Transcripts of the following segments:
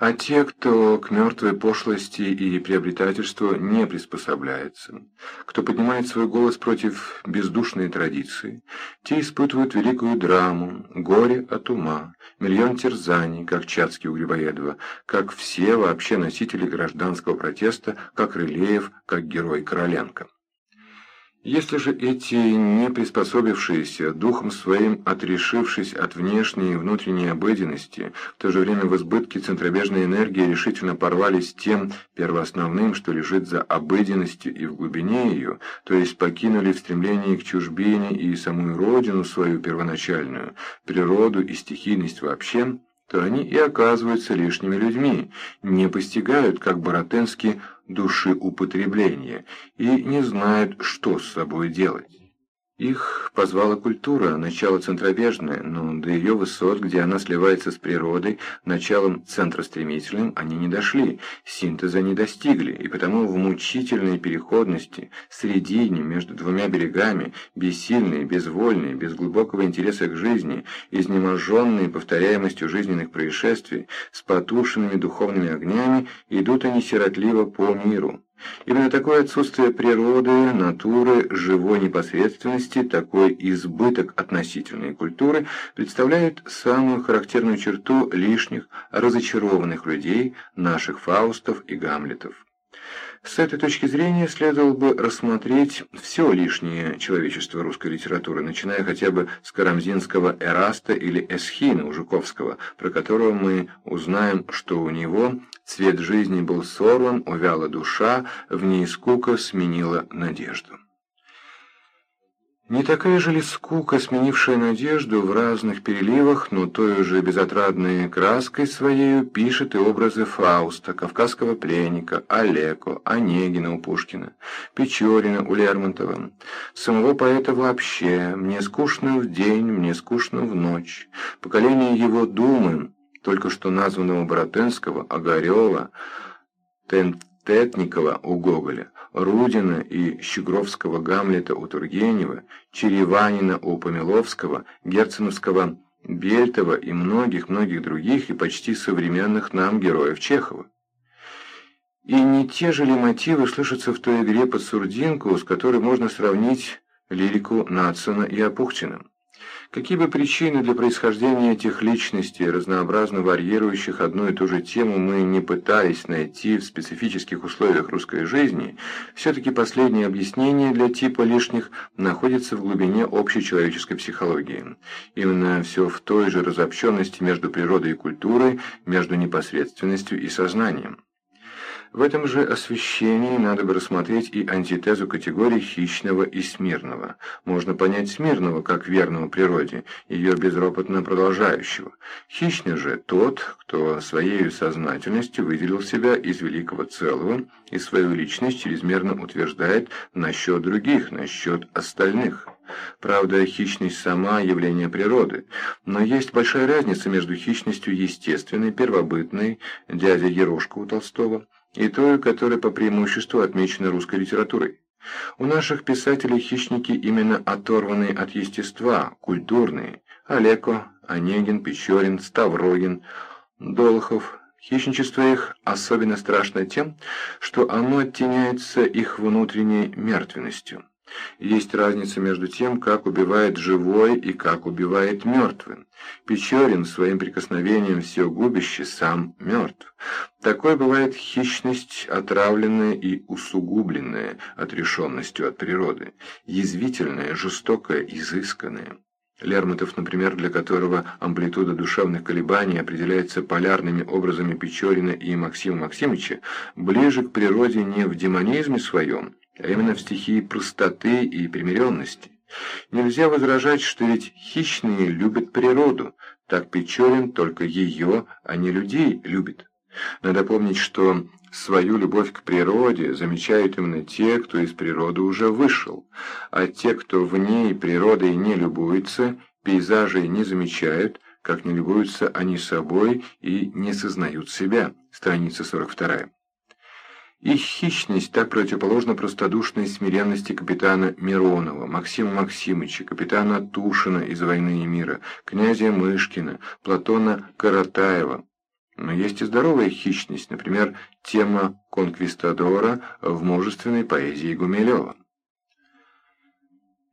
А те, кто к мертвой пошлости и приобретательству не приспособляется, кто поднимает свой голос против бездушной традиции, те испытывают великую драму, горе от ума, миллион терзаний, как Чацкий у Грибоедова, как все вообще носители гражданского протеста, как Рылеев, как герой Короленко. Если же эти не приспособившиеся, духом своим отрешившись от внешней и внутренней обыденности, в то же время в избытке центробежной энергии решительно порвались тем первоосновным, что лежит за обыденностью и в глубине ее, то есть покинули в стремлении к чужбине и самую родину свою первоначальную, природу и стихийность вообще, то они и оказываются лишними людьми, не постигают, как Боротенский, души употребления и не знают, что с собой делать. Их позвала культура, начало центробежное, но до ее высот, где она сливается с природой, началом центростремительным они не дошли, синтеза не достигли, и потому в мучительной переходности, средине, между двумя берегами, бессильные, безвольные, без глубокого интереса к жизни, изнеможенные повторяемостью жизненных происшествий, с потушенными духовными огнями, идут они сиротливо по миру. Именно такое отсутствие природы, натуры, живой непосредственности, такой избыток относительной культуры представляет самую характерную черту лишних, разочарованных людей, наших Фаустов и Гамлетов. С этой точки зрения следовало бы рассмотреть все лишнее человечество русской литературы, начиная хотя бы с Карамзинского Эраста или Эсхина у Жуковского, про которого мы узнаем, что у него цвет жизни был сорван, увяла душа, в ней скука сменила надежду. Не такая же ли скука, сменившая надежду в разных переливах, но той же безотрадной краской своей пишет и образы Фауста, Кавказского пленника, Олеко, Онегина у Пушкина, Печорина у Лермонтова, самого поэта вообще, «Мне скучно в день, мне скучно в ночь», поколение его думы, только что названного Боротенского, Огарева, Тентетникова у Гоголя, Рудина и Щегровского Гамлета у Тургенева, Череванина у Помиловского, Герценовского Бельтова и многих-многих других и почти современных нам героев Чехова. И не те же ли мотивы слышатся в той игре под сурдинку, с которой можно сравнить лирику Нацина и Апухтина? Какие бы причины для происхождения этих личностей, разнообразно варьирующих одну и ту же тему, мы не пытались найти в специфических условиях русской жизни, все-таки последнее объяснение для типа лишних находится в глубине общечеловеческой психологии. Именно все в той же разобщенности между природой и культурой, между непосредственностью и сознанием. В этом же освещении надо бы рассмотреть и антитезу категорий хищного и смирного. Можно понять смирного как верного природе, ее безропотно продолжающего. Хищный же тот, кто своей сознательностью выделил себя из великого целого и свою личность чрезмерно утверждает насчет других, насчет остальных. Правда, хищность сама – явление природы, но есть большая разница между хищностью естественной, первобытной, дядя Ерошка у Толстого – и той, которая по преимуществу отмечена русской литературой. У наших писателей хищники именно оторванные от естества, культурные. Олеко, Онегин, Печорин, Ставрогин, Долохов. Хищничество их особенно страшно тем, что оно оттеняется их внутренней мертвенностью. Есть разница между тем, как убивает живой и как убивает мертвый. Печорин своим прикосновением все губище сам мертв. Такой бывает хищность, отравленная и усугубленная отрешенностью от природы, язвительная, жестокая, изысканная. Лермонтов, например, для которого амплитуда душевных колебаний определяется полярными образами Печорина и Максима Максимовича, ближе к природе не в демонизме своем, а именно в стихии простоты и примиренности. Нельзя возражать, что ведь хищные любят природу, так Печорин только ее, а не людей любит. Надо помнить, что свою любовь к природе замечают именно те, кто из природы уже вышел, а те, кто в ней природой не любуется, пейзажей не замечают, как не любуются они собой и не сознают себя. Страница 42. И хищность так противоположна простодушной смиренности капитана Миронова, Максима Максимыча, капитана Тушина из «Войны и мира», князя Мышкина, Платона Каратаева. Но есть и здоровая хищность, например, тема конквистадора в мужественной поэзии Гумилева.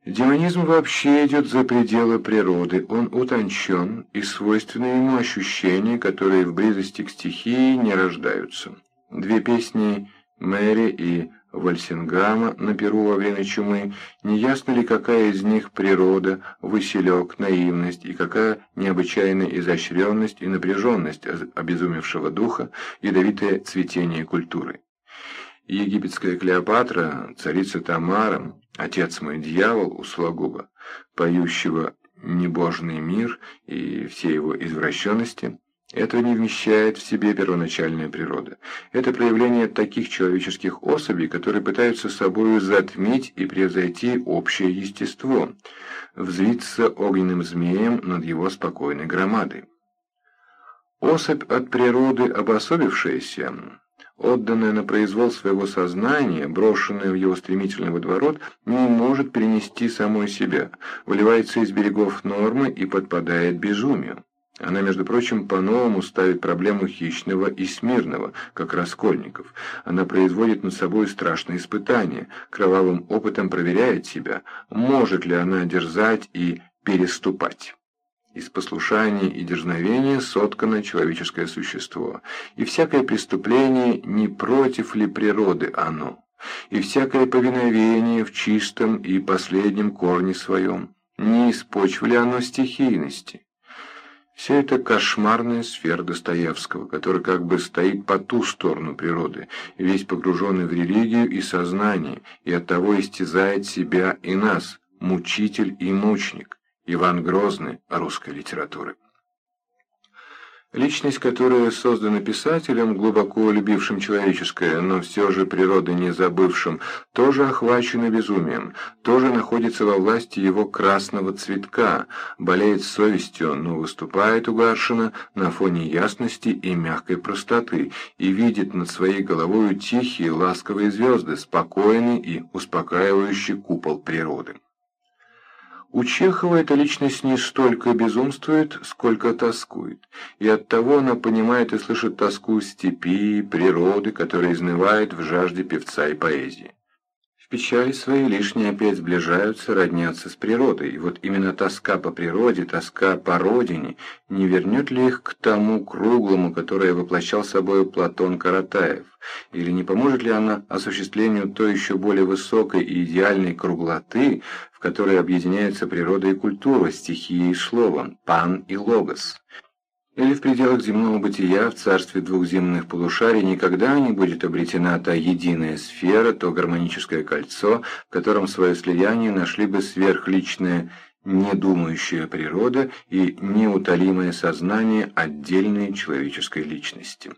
Демонизм вообще идет за пределы природы, он утончен и свойственны ему ощущения, которые в близости к стихии не рождаются. Две песни Мэри и Вальсингама на Перу во время чумы, неясно ли какая из них природа, василек, наивность и какая необычайная изощренность и напряженность обезумевшего духа, ядовитое цветение культуры. Египетская Клеопатра, царица Тамара, отец мой дьявол у поющего небожный мир и все его извращенности, это не вмещает в себе первоначальная природа. Это проявление таких человеческих особей, которые пытаются собою затмить и превзойти общее естество, взвиться огненным змеем над его спокойной громадой. Особь от природы обособившаяся, отданная на произвол своего сознания, брошенная в его стремительный водоворот, не может перенести самой себя, выливается из берегов нормы и подпадает безумию. Она, между прочим, по-новому ставит проблему хищного и смирного, как Раскольников. Она производит над собой страшные испытания, кровавым опытом проверяет себя, может ли она дерзать и переступать. Из послушания и дерзновения соткано человеческое существо, и всякое преступление не против ли природы оно, и всякое повиновение в чистом и последнем корне своем, не из почвы ли оно стихийности. Вся эта кошмарная сфера Достоевского, который как бы стоит по ту сторону природы, весь погруженный в религию и сознание, и оттого истязает себя и нас, мучитель и мучник, Иван Грозный русской литературы. Личность, которая создана писателем, глубоко любившим человеческое, но все же природы не забывшим, тоже охвачена безумием, тоже находится во власти его красного цветка, болеет совестью, но выступает у Гаршина на фоне ясности и мягкой простоты и видит над своей головой тихие ласковые звезды, спокойный и успокаивающий купол природы. У Чехова эта личность не столько безумствует, сколько тоскует, и оттого она понимает и слышит тоску степи, природы, которая изнывает в жажде певца и поэзии. Печали своей лишние опять сближаются, роднятся с природой, и вот именно тоска по природе, тоска по родине, не вернет ли их к тому круглому, которое воплощал собой Платон Каратаев, или не поможет ли она осуществлению той еще более высокой и идеальной круглоты, в которой объединяются природа и культура, стихия и слово, пан и логос, или в пределах земного бытия в царстве двух земных полушарий никогда не будет обретена та единая сфера, то гармоническое кольцо, в котором свое слияние нашли бы сверхличная недумающая природа и неутолимое сознание отдельной человеческой личности.